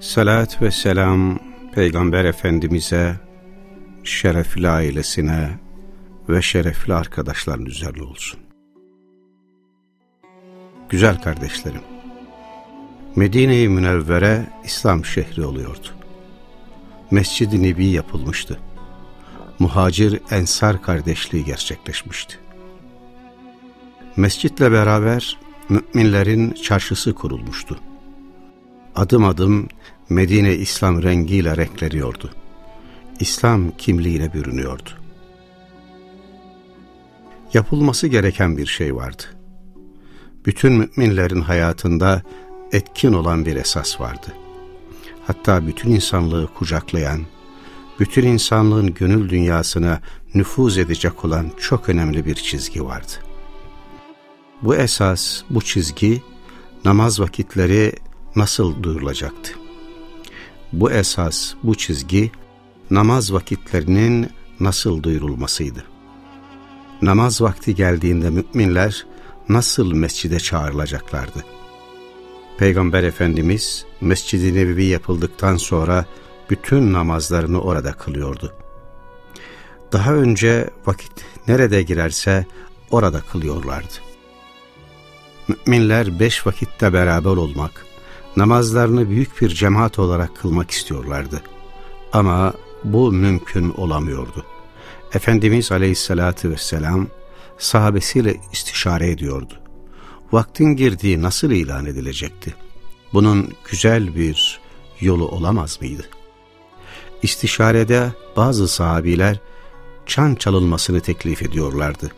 Salat ve selam Peygamber Efendimiz'e, şerefli ailesine ve şerefli arkadaşların üzerine olsun. Güzel kardeşlerim, Medine-i Münevvere İslam şehri oluyordu. Mescid-i Nebi yapılmıştı. Muhacir Ensar kardeşliği gerçekleşmişti. Mescitle beraber müminlerin çarşısı kurulmuştu. Adım adım Medine İslam rengiyle renkleniyordu. İslam kimliğine bürünüyordu. Yapılması gereken bir şey vardı. Bütün müminlerin hayatında etkin olan bir esas vardı. Hatta bütün insanlığı kucaklayan, bütün insanlığın gönül dünyasına nüfuz edecek olan çok önemli bir çizgi vardı. Bu esas, bu çizgi namaz vakitleri nasıl duyurulacaktı? Bu esas, bu çizgi namaz vakitlerinin nasıl duyurulmasıydı? Namaz vakti geldiğinde müminler nasıl mescide çağrılacaklardı? Peygamber Efendimiz Mescid-i Nebevi yapıldıktan sonra bütün namazlarını orada kılıyordu. Daha önce vakit nerede girerse orada kılıyorlardı. Müminler beş vakitte beraber olmak, namazlarını büyük bir cemaat olarak kılmak istiyorlardı. Ama bu mümkün olamıyordu. Efendimiz Aleyhisselatü Vesselam sahabesiyle istişare ediyordu. Vaktin girdiği nasıl ilan edilecekti? Bunun güzel bir yolu olamaz mıydı? İstişarede bazı sahabiler çan çalınmasını teklif ediyorlardı.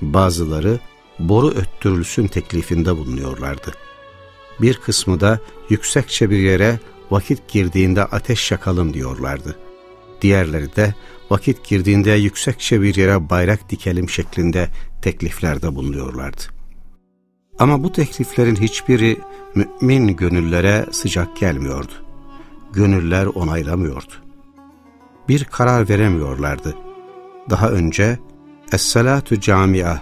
Bazıları boru öttürülsün teklifinde bulunuyorlardı. Bir kısmı da yüksekçe bir yere vakit girdiğinde ateş yakalım diyorlardı. Diğerleri de vakit girdiğinde yüksekçe bir yere bayrak dikelim şeklinde tekliflerde bulunuyorlardı. Ama bu tekliflerin hiçbiri mümin gönüllere sıcak gelmiyordu. Gönüller onaylamıyordu. Bir karar veremiyorlardı. Daha önce Es-salatu camia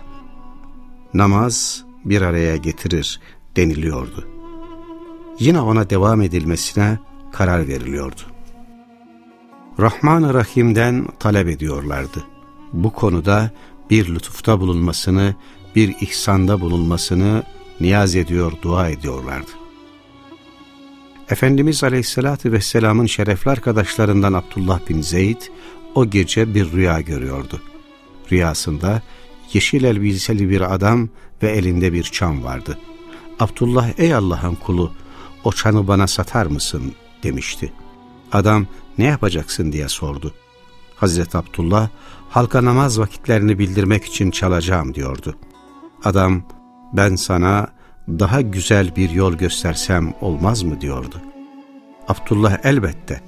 namaz bir araya getirir deniliyordu. Yine ona devam edilmesine karar veriliyordu. Rahman-ı Rahim'den talep ediyorlardı. Bu konuda bir lütufta bulunmasını, bir ihsanda bulunmasını niyaz ediyor, dua ediyorlardı. Efendimiz Aleyhisselatü Vesselam'ın şerefli arkadaşlarından Abdullah bin Zeyd o gece bir rüya görüyordu. Rüyasında yeşil elbiseli bir adam ve elinde bir çam vardı. Abdullah ey Allah'ın kulu o çanı bana satar mısın demişti. Adam ne yapacaksın diye sordu. Hazreti Abdullah halka namaz vakitlerini bildirmek için çalacağım diyordu. Adam ben sana daha güzel bir yol göstersem olmaz mı diyordu. Abdullah elbette.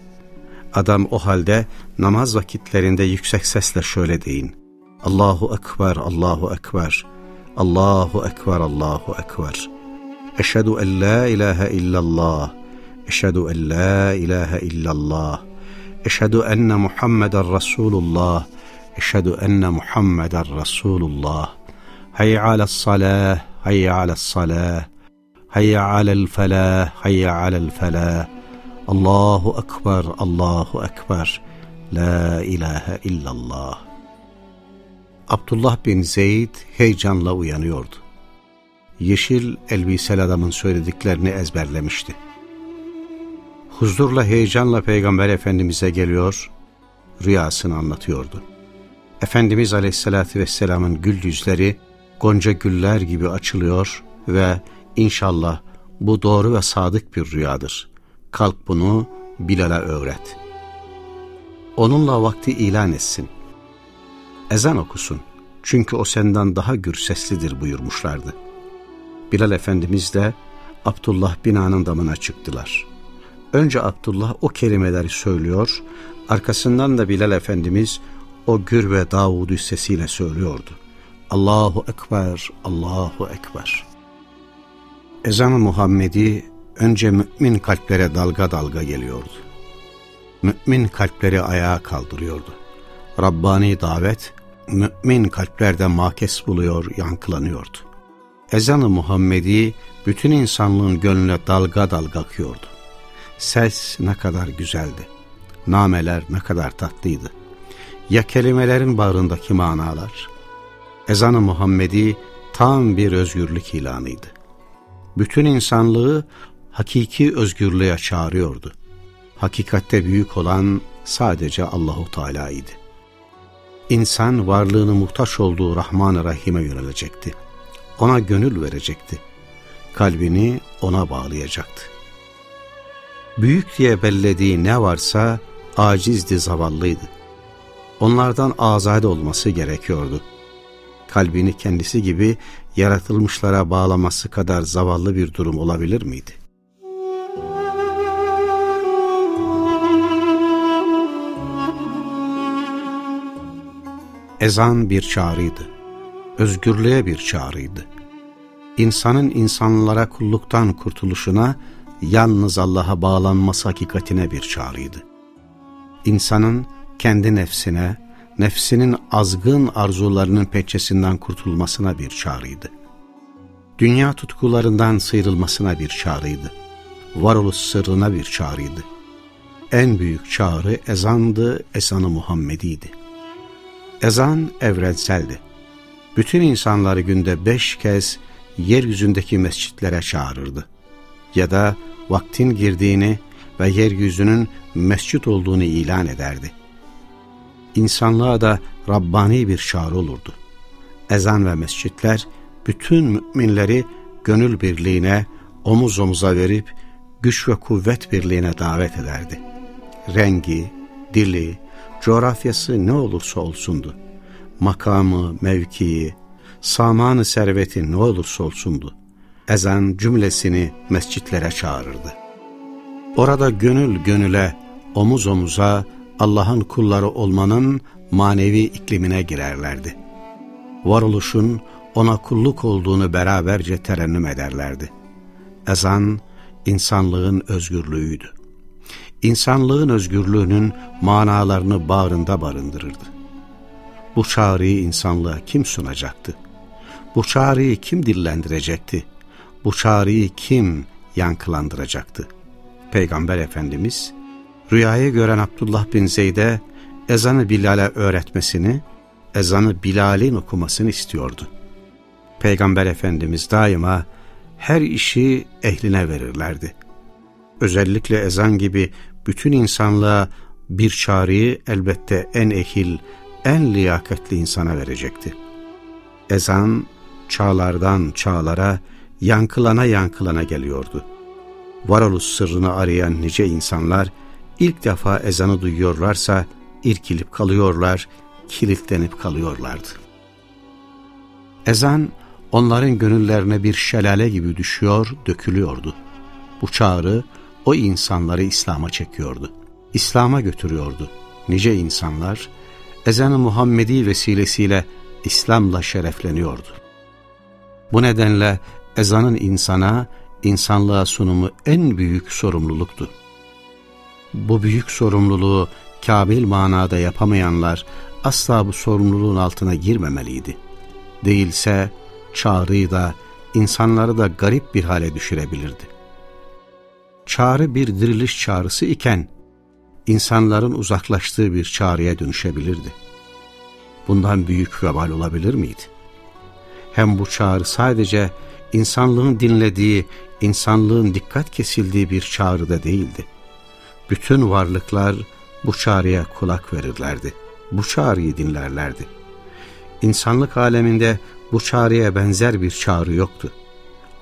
Adam o halde namaz vakitlerinde yüksek sesle şöyle deyin. Allahu Ekber, Allahu Ekber, Allahu Ekber, Allahu Ekber. أشهد أن لا إله إلا الله. أشهد أن لا إله إلا الله. أشهد أن محمد رسول الله. أشهد أن محمد رسول الله. هيا على الصلاة هيا على الصلاة. هيا على الفلاح هيا على الفلاح. الله أكبر الله أكبر. لا إله إلا الله. Abdullah bin Zeyd heyecanla uyanıyordu. Yeşil elbiseli adamın söylediklerini ezberlemişti. Huzurla heyecanla Peygamber Efendimiz'e geliyor, rüyasını anlatıyordu. Efendimiz Aleyhisselatü Vesselam'ın gül yüzleri gonca güller gibi açılıyor ve inşallah bu doğru ve sadık bir rüyadır. Kalk bunu Bilal'a öğret. Onunla vakti ilan etsin. Ezan okusun. Çünkü o senden daha gür seslidir buyurmuşlardı. Bilal Efendimiz de Abdullah binanın damına çıktılar. Önce Abdullah o kelimeleri söylüyor, arkasından da Bilal Efendimiz o gür ve Davud'u sesiyle söylüyordu. Allahu Ekber, Allahu Ekber. Ezan-ı Muhammedi önce mümin kalplere dalga dalga geliyordu. Mümin kalpleri ayağa kaldırıyordu. Rabbani davet, mümin kalplerde makes buluyor, yankılanıyordu. Ezan-ı Muhammedi bütün insanlığın gönlüne dalga dalga akıyordu. Ses ne kadar güzeldi. Nameler ne kadar tatlıydı. Ya kelimelerin bağrındaki manalar. Ezan-ı Muhammedi tam bir özgürlük ilanıydı. Bütün insanlığı hakiki özgürlüğe çağırıyordu. Hakikatte büyük olan sadece Allahu Teala'ydı. İnsan varlığını muhtaç olduğu Rahman-ı Rahim'e yönelecekti. Ona gönül verecekti. Kalbini ona bağlayacaktı. Büyük diye bellediği ne varsa acizdi, zavallıydı. Onlardan azade olması gerekiyordu. Kalbini kendisi gibi yaratılmışlara bağlaması kadar zavallı bir durum olabilir miydi? Ezan bir çağrıydı. Özgürlüğe bir çağrıydı. İnsanın insanlara kulluktan kurtuluşuna, yalnız Allah'a bağlanması hakikatine bir çağrıydı. İnsanın kendi nefsine, nefsinin azgın arzularının peçesinden kurtulmasına bir çağrıydı. Dünya tutkularından sıyrılmasına bir çağrıydı. Varoluş sırrına bir çağrıydı. En büyük çağrı ezandı, ezanı Muhammedi'ydi. Ezan evrenseldi. Bütün insanları günde beş kez yeryüzündeki mescitlere çağırırdı. Ya da vaktin girdiğini ve yeryüzünün mescit olduğunu ilan ederdi. İnsanlığa da Rabbani bir çağrı olurdu. Ezan ve mescitler bütün müminleri gönül birliğine, omuz omuza verip güç ve kuvvet birliğine davet ederdi. Rengi, dili, coğrafyası ne olursa olsundu. Makamı, mevkii, samanı serveti ne olursa olsundu. Ezan cümlesini mescitlere çağırırdı. Orada gönül gönüle, omuz omuza Allah'ın kulları olmanın manevi iklimine girerlerdi. Varoluşun ona kulluk olduğunu beraberce terennüm ederlerdi. Ezan, insanlığın özgürlüğüydü. İnsanlığın özgürlüğünün manalarını bağrında barındırırdı. Bu çağrıyı insanlığa kim sunacaktı? Bu çağrıyı kim dillendirecekti? Bu çağrıyı kim yankılandıracaktı? Peygamber Efendimiz, rüyayı gören Abdullah bin Zeyd'e ezanı Bilal'e öğretmesini, ezanı Bilal'in okumasını istiyordu. Peygamber Efendimiz daima her işi ehline verirlerdi. Özellikle ezan gibi bütün insanlığa bir çağrıyı elbette en ehil, en liyakatli insana verecekti. Ezan çağlardan çağlara yankılana yankılana geliyordu. Varoluş sırrını arayan nice insanlar ilk defa ezanı duyuyorlarsa irkilip kalıyorlar, kilitlenip kalıyorlardı. Ezan onların gönüllerine bir şelale gibi düşüyor, dökülüyordu. Bu çağrı o insanları İslam'a çekiyordu. İslam'a götürüyordu. Nice insanlar ezan-ı Muhammedi vesilesiyle İslam'la şerefleniyordu. Bu nedenle ezanın insana, insanlığa sunumu en büyük sorumluluktu. Bu büyük sorumluluğu kabil manada yapamayanlar asla bu sorumluluğun altına girmemeliydi. Değilse çağrıyı da insanları da garip bir hale düşürebilirdi. Çağrı bir diriliş çağrısı iken insanların uzaklaştığı bir çağrıya dönüşebilirdi. Bundan büyük vebal olabilir miydi? Hem bu çağrı sadece insanlığın dinlediği, insanlığın dikkat kesildiği bir çağrı da değildi. Bütün varlıklar bu çağrıya kulak verirlerdi. Bu çağrıyı dinlerlerdi. İnsanlık aleminde bu çağrıya benzer bir çağrı yoktu.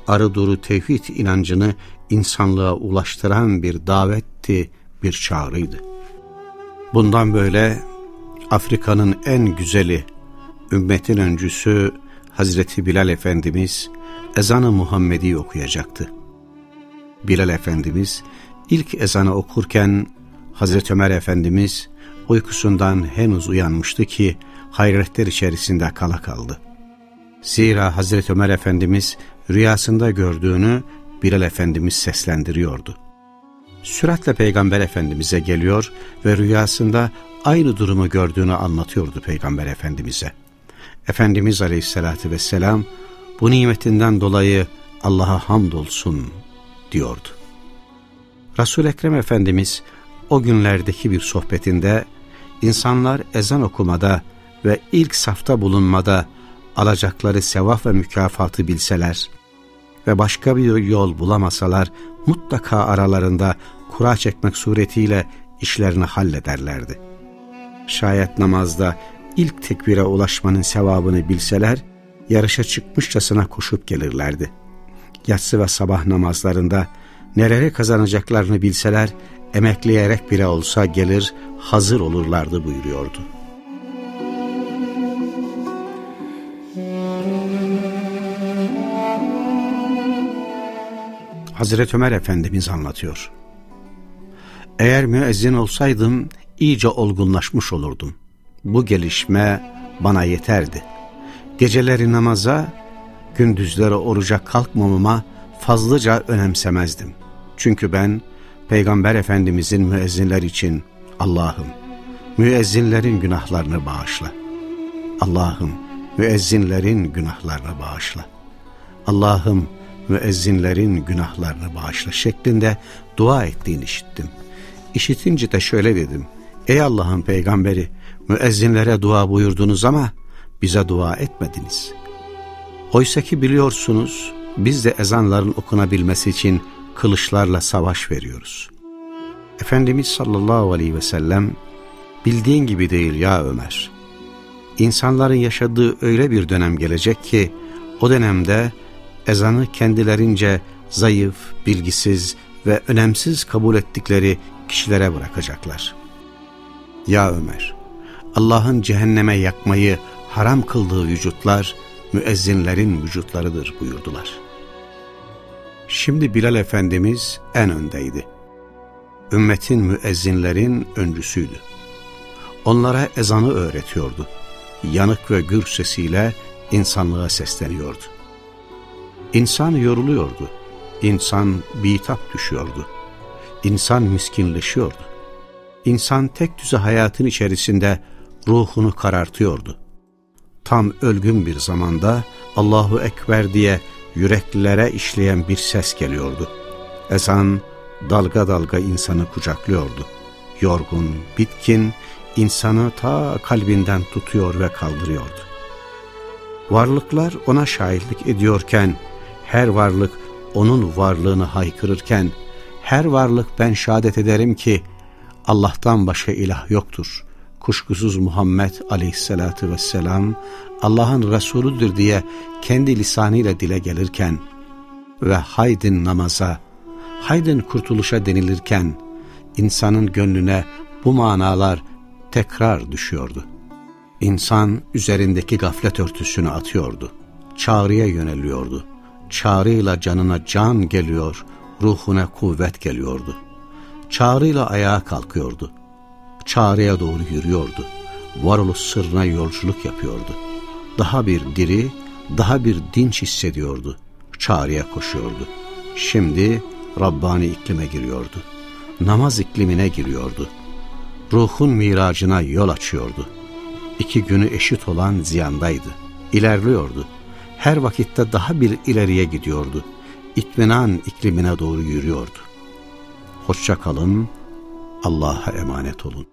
Arı duru tevhid inancını insanlığa ulaştıran bir davetti, bir çağrıydı. Bundan böyle Afrika'nın en güzeli, ümmetin öncüsü Hazreti Bilal Efendimiz ezanı Muhammedi okuyacaktı. Bilal Efendimiz ilk ezanı okurken Hazreti Ömer Efendimiz uykusundan henüz uyanmıştı ki hayretler içerisinde kala kaldı. Zira Hazreti Ömer Efendimiz rüyasında gördüğünü Bilal Efendimiz seslendiriyordu. Süratle Peygamber Efendimiz'e geliyor ve rüyasında aynı durumu gördüğünü anlatıyordu Peygamber Efendimiz'e. Efendimiz Aleyhisselatü Vesselam bu nimetinden dolayı Allah'a hamdolsun diyordu. resul Ekrem Efendimiz o günlerdeki bir sohbetinde insanlar ezan okumada ve ilk safta bulunmada alacakları sevap ve mükafatı bilseler ve başka bir yol bulamasalar mutlaka aralarında kura çekmek suretiyle işlerini hallederlerdi. Şayet namazda ilk tekbire ulaşmanın sevabını bilseler, yarışa çıkmışçasına koşup gelirlerdi. Yatsı ve sabah namazlarında neleri kazanacaklarını bilseler, emekleyerek bile olsa gelir, hazır olurlardı buyuruyordu. Hazreti Ömer Efendimiz anlatıyor. Eğer müezzin olsaydım iyice olgunlaşmış olurdum. Bu gelişme bana yeterdi. Geceleri namaza, gündüzleri oruca kalkmamama fazlaca önemsemezdim. Çünkü ben Peygamber Efendimizin müezzinler için Allah'ım müezzinlerin günahlarını bağışla. Allah'ım müezzinlerin günahlarını bağışla. Allah'ım müezzinlerin günahlarını bağışla şeklinde dua ettiğini işittim. İşitince de şöyle dedim. Ey Allah'ın peygamberi müezzinlere dua buyurdunuz ama bize dua etmediniz. Oysa ki biliyorsunuz biz de ezanların okunabilmesi için kılıçlarla savaş veriyoruz. Efendimiz sallallahu aleyhi ve sellem bildiğin gibi değil ya Ömer. İnsanların yaşadığı öyle bir dönem gelecek ki o dönemde ezanı kendilerince zayıf, bilgisiz ve önemsiz kabul ettikleri kişilere bırakacaklar. Ya Ömer, Allah'ın cehenneme yakmayı haram kıldığı vücutlar müezzinlerin vücutlarıdır buyurdular. Şimdi Bilal Efendimiz en öndeydi. Ümmetin müezzinlerin öncüsüydü. Onlara ezanı öğretiyordu. Yanık ve gür sesiyle insanlığa sesleniyordu. İnsan yoruluyordu. İnsan bitap düşüyordu. İnsan miskinleşiyordu. İnsan tek düze hayatın içerisinde ruhunu karartıyordu. Tam ölgün bir zamanda Allahu Ekber diye yüreklere işleyen bir ses geliyordu. Ezan dalga dalga insanı kucaklıyordu. Yorgun, bitkin, insanı ta kalbinden tutuyor ve kaldırıyordu. Varlıklar ona şahitlik ediyorken, her varlık onun varlığını haykırırken, her varlık ben şehadet ederim ki Allah'tan başka ilah yoktur. Kuşkusuz Muhammed aleyhissalatü vesselam Allah'ın Resulüdür diye kendi lisanıyla dile gelirken ve haydin namaza, haydin kurtuluşa denilirken insanın gönlüne bu manalar tekrar düşüyordu. İnsan üzerindeki gaflet örtüsünü atıyordu. Çağrıya yöneliyordu. Çağrıyla canına can geliyor, ruhuna kuvvet geliyordu. Çağrıyla ayağa kalkıyordu. Çağrıya doğru yürüyordu. Varoluş sırrına yolculuk yapıyordu. Daha bir diri, daha bir dinç hissediyordu. Çağrıya koşuyordu. Şimdi Rabbani iklime giriyordu. Namaz iklimine giriyordu. Ruhun miracına yol açıyordu. İki günü eşit olan ziyandaydı. İlerliyordu. Her vakitte daha bir ileriye gidiyordu itminan iklimine doğru yürüyordu. Hoşça kalın, Allah'a emanet olun.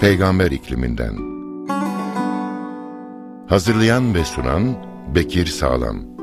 Peygamber ikliminden Hazırlayan ve sunan Bekir Sağlam